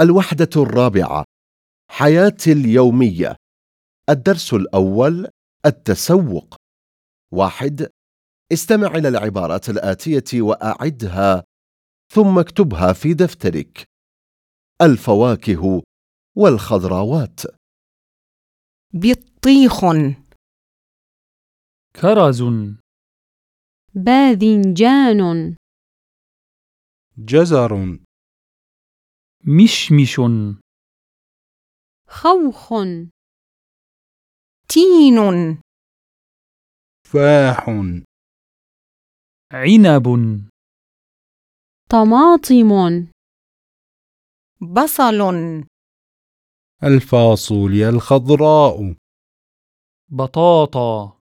الوحدة الرابعة حياتي اليومية الدرس الأول التسوق. واحد استمع إلى العبارات الآتية وأعدها ثم اكتبها في دفترك. الفواكه والخضروات. بطيخ. كرز. باذنجان. جزر. مشمش خوخ تين فاح عنب. طماطم. بصل. الفاصوليا الخضراء. بطاطا.